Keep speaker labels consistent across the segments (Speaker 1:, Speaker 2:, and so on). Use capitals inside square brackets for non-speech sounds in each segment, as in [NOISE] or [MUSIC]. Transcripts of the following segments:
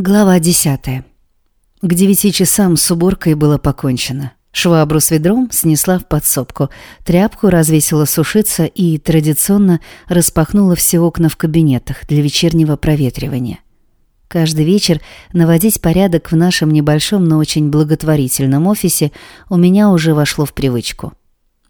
Speaker 1: Глава десятая. К девяти часам с уборкой было покончено. Швабру с ведром снесла в подсобку, тряпку развесила сушиться и традиционно распахнула все окна в кабинетах для вечернего проветривания. Каждый вечер наводить порядок в нашем небольшом, но очень благотворительном офисе у меня уже вошло в привычку.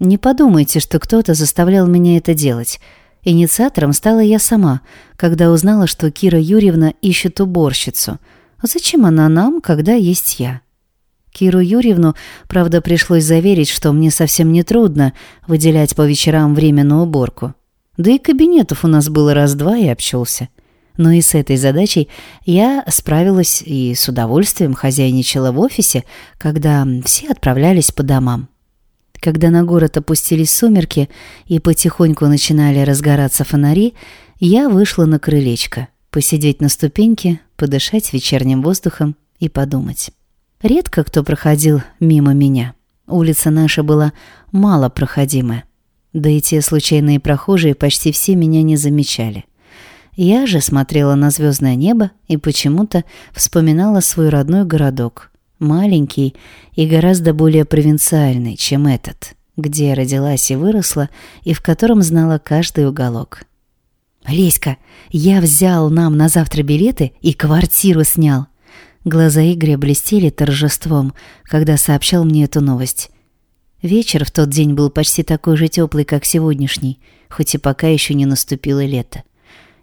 Speaker 1: Не подумайте, что кто-то заставлял меня это делать – Инициатором стала я сама, когда узнала, что Кира Юрьевна ищет уборщицу. А зачем она нам, когда есть я? Киру Юрьевну, правда, пришлось заверить, что мне совсем не трудно выделять по вечерам время на уборку. Да и кабинетов у нас было раз-два и обчелся. Но и с этой задачей я справилась и с удовольствием хозяйничала в офисе, когда все отправлялись по домам. Когда на город опустились сумерки и потихоньку начинали разгораться фонари, я вышла на крылечко, посидеть на ступеньке, подышать вечерним воздухом и подумать. Редко кто проходил мимо меня. Улица наша была мало проходимая. Да и те случайные прохожие почти все меня не замечали. Я же смотрела на звездное небо и почему-то вспоминала свой родной городок, маленький и гораздо более провинциальный, чем этот, где родилась и выросла, и в котором знала каждый уголок. «Леська, я взял нам на завтра билеты и квартиру снял». Глаза Игоря блестели торжеством, когда сообщал мне эту новость. Вечер в тот день был почти такой же теплый, как сегодняшний, хоть и пока еще не наступило лето.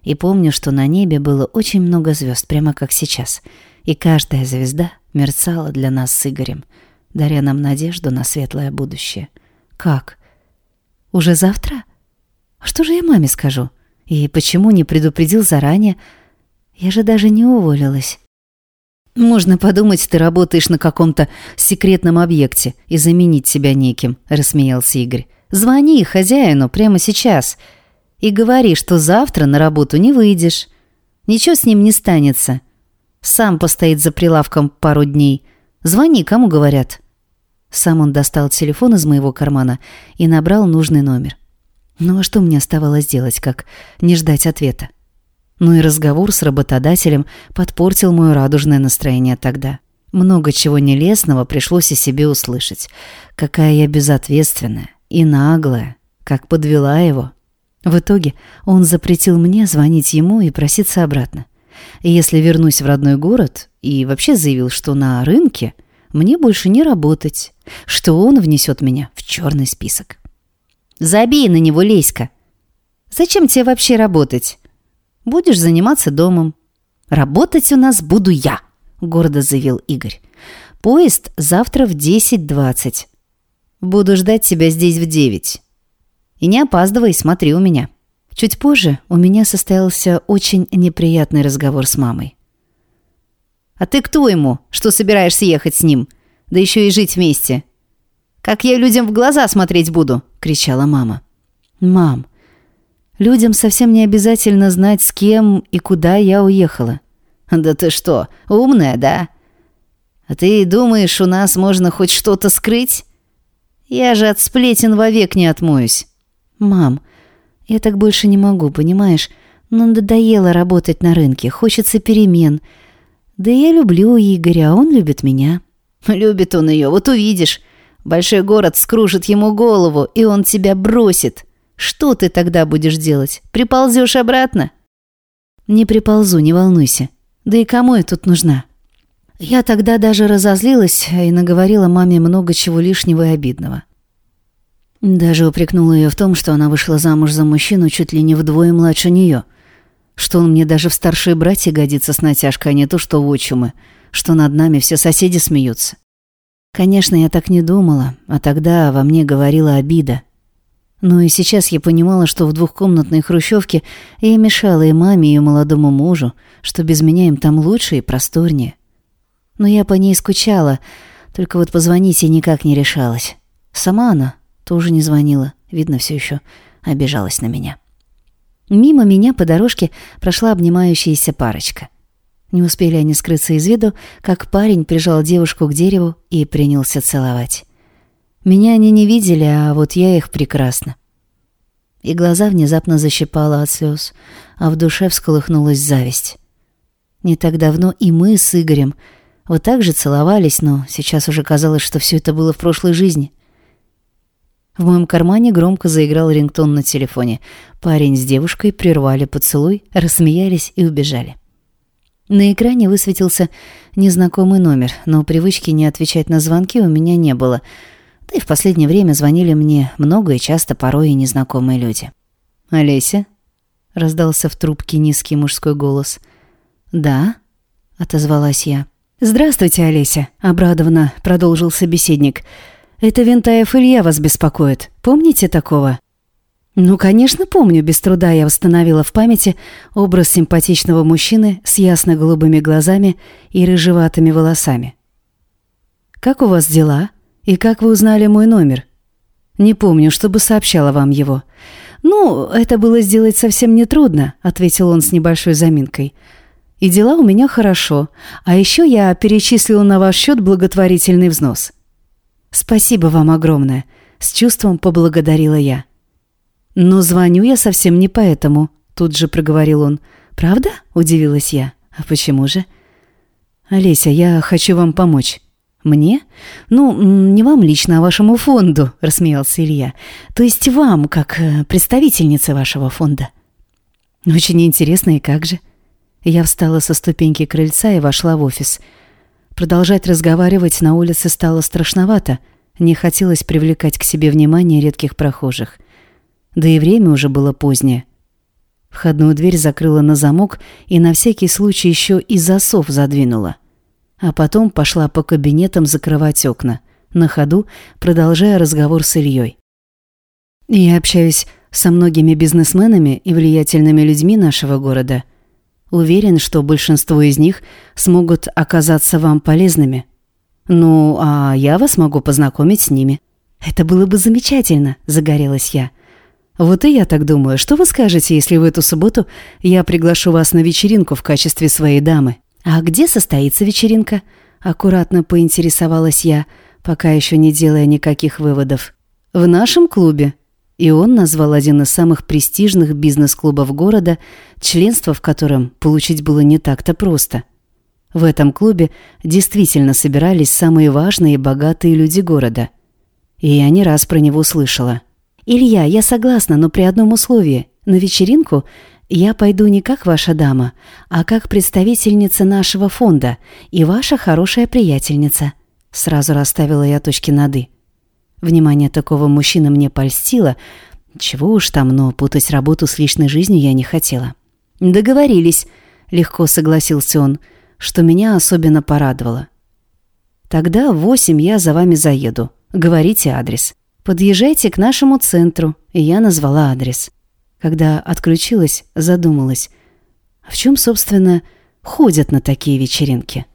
Speaker 1: И помню, что на небе было очень много звезд, прямо как сейчас. И каждая звезда мерцала для нас с Игорем, даря нам надежду на светлое будущее. Как? Уже завтра? А что же я маме скажу? И почему не предупредил заранее? Я же даже не уволилась. «Можно подумать, ты работаешь на каком-то секретном объекте и заменить себя неким», — рассмеялся Игорь. «Звони хозяину прямо сейчас и говори, что завтра на работу не выйдешь. Ничего с ним не станется. Сам постоит за прилавком пару дней. Звони, кому говорят». Сам он достал телефон из моего кармана и набрал нужный номер. Ну а что мне оставалось делать, как не ждать ответа? Ну и разговор с работодателем подпортил мое радужное настроение тогда. Много чего нелестного пришлось о себе услышать. Какая я безответственная и наглая, как подвела его. В итоге он запретил мне звонить ему и проситься обратно. Если вернусь в родной город, и вообще заявил, что на рынке мне больше не работать, что он внесет меня в черный список. «Забей на него, Леська! Зачем тебе вообще работать? Будешь заниматься домом. Работать у нас буду я!» — гордо заявил Игорь. «Поезд завтра в 10.20. Буду ждать тебя здесь в 9. И не опаздывай, смотри у меня». Чуть позже у меня состоялся очень неприятный разговор с мамой. «А ты кто ему, что собираешься ехать с ним? Да еще и жить вместе!» «Как я людям в глаза смотреть буду?» — кричала мама. «Мам, людям совсем не обязательно знать, с кем и куда я уехала». «Да ты что, умная, да? А ты думаешь, у нас можно хоть что-то скрыть? Я же от сплетен вовек не отмоюсь». «Мам, я так больше не могу, понимаешь? Но надоело работать на рынке, хочется перемен. Да я люблю Игоря, а он любит меня. [LAUGHS] Любит он ее, вот увидишь. Большой город скружит ему голову, и он тебя бросит. Что ты тогда будешь делать? Приползешь обратно? Не приползу, не волнуйся. Да и кому я тут нужна? Я тогда даже разозлилась и наговорила маме много чего лишнего и обидного. Даже упрекнула ее в том, что она вышла замуж за мужчину чуть ли не вдвое младше нее. Что он мне даже в старшие братья годится с натяжкой, а не то, что в отчимы. Что над нами все соседи смеются. Конечно, я так не думала, а тогда во мне говорила обида. Но и сейчас я понимала, что в двухкомнатной хрущевке я мешала и маме, и молодому мужу, что без меня им там лучше и просторнее. Но я по ней скучала, только вот позвонить я никак не решалась. Сама она тоже не звонила. Видно, все еще обижалась на меня. Мимо меня по дорожке прошла обнимающаяся парочка. Не успели они скрыться из виду, как парень прижал девушку к дереву и принялся целовать. Меня они не видели, а вот я их прекрасно. И глаза внезапно защипала от слез, а в душе всколыхнулась зависть. Не так давно и мы с Игорем вот так же целовались, но сейчас уже казалось, что все это было в прошлой жизни. В моем кармане громко заиграл рингтон на телефоне. Парень с девушкой прервали поцелуй, рассмеялись и убежали. На экране высветился незнакомый номер, но привычки не отвечать на звонки у меня не было. Да и в последнее время звонили мне много и часто порой и незнакомые люди. «Олеся?» — раздался в трубке низкий мужской голос. «Да?» — отозвалась я. «Здравствуйте, Олеся», — обрадованно продолжил собеседник. «Это Винтаев Илья вас беспокоит. Помните такого?» «Ну, конечно, помню. Без труда я восстановила в памяти образ симпатичного мужчины с ясно-голубыми глазами и рыжеватыми волосами. Как у вас дела? И как вы узнали мой номер? Не помню, чтобы сообщала вам его. Ну, это было сделать совсем нетрудно», — ответил он с небольшой заминкой. И дела у меня хорошо. А еще я перечислила на ваш счет благотворительный взнос. Спасибо вам огромное. С чувством поблагодарила я. Но звоню я совсем не поэтому, тут же проговорил он. Правда? Удивилась я. А почему же? Олеся, я хочу вам помочь. «Мне? Ну, не вам лично, а вашему фонду», — рассмеялся Илья. «То есть вам, как э, представительнице вашего фонда». «Очень интересно, и как же?» Я встала со ступеньки крыльца и вошла в офис. Продолжать разговаривать на улице стало страшновато. Не хотелось привлекать к себе внимание редких прохожих. Да и время уже было позднее. Входную дверь закрыла на замок и на всякий случай еще и засов задвинула. А потом пошла по кабинетам закрывать окна, на ходу продолжая разговор с Ильей. Я общаюсь со многими бизнесменами и влиятельными людьми нашего города – Уверен, что большинство из них смогут оказаться вам полезными. Ну, а я вас могу познакомить с ними. Это было бы замечательно, загорелась я. Вот и я так думаю. Что вы скажете, если в эту субботу я приглашу вас на вечеринку в качестве своей дамы? А где состоится вечеринка? Аккуратно поинтересовалась я, пока еще не делая никаких выводов. В нашем клубе, и он назвал один из самых престижных бизнес-клубов города, членство в котором получить было не так-то просто. В этом клубе действительно собирались самые важные и богатые люди города. И я не раз про него слышала. «Илья, я согласна, но при одном условии. На вечеринку я пойду не как ваша дама, а как представительница нашего фонда и ваша хорошая приятельница». Сразу расставила я точки над «и». Внимание такого мужчины мне польстило. Чего уж там, но путать работу с личной жизнью я не хотела. «Договорились», — легко согласился он, что меня особенно порадовало. «Тогда в восемь я за вами заеду. Говорите адрес. Подъезжайте к нашему центру», и я назвала адрес. Когда отключилась, задумалась. В чем, собственно, ходят на такие вечеринки?